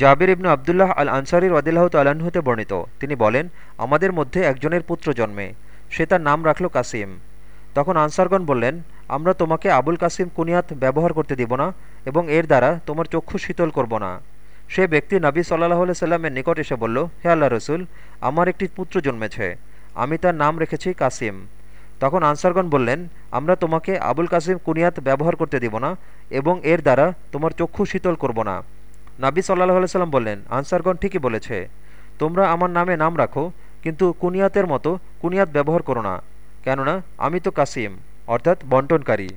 জাবির ইবনু আবদুল্লাহ আল আনসারি রদিল্লাহ হতে বর্ণিত। তিনি বলেন, আমাদের মধ্যে একজনের পুত্র জন্মে, সে তার নাম রাখল কাসিম। তখন আনসারগণ বললেন, আমরা তোমাকে আবুল কাসিম কুনিয়াত ব্যবহার করতে দিব না এবং এর দ্বারা তোমার চক্ষু শীতল করব না। সে ব্যক্তি নাবী সাল্লাহ সাল্লামের নিকট এসে বলল, হে আল্লাহ রসুল, আমার একটি পুত্র জন্মেছে, আমি তার নাম রেখেছি কাসিম। তখন আনসারগণ বললেন, আমরা তোমাকে আবুল কাসিম কুনিয়াত ব্যবহার করতে দিব না এবং এর দ্বারা তোমার চক্ষু শীতল করব না। নাবি সাল্লাহ সাল্লাম বললেন, আনসারগণ ঠিকই বলেছে, তোমরা আমার নামে নাম রাখো, কিন্তু কুনিয়াতের মতো কুনিয়াত ব্যবহার করো না, কেননা আমি তো কাসিম, অর্থাৎ বন্টনকারী।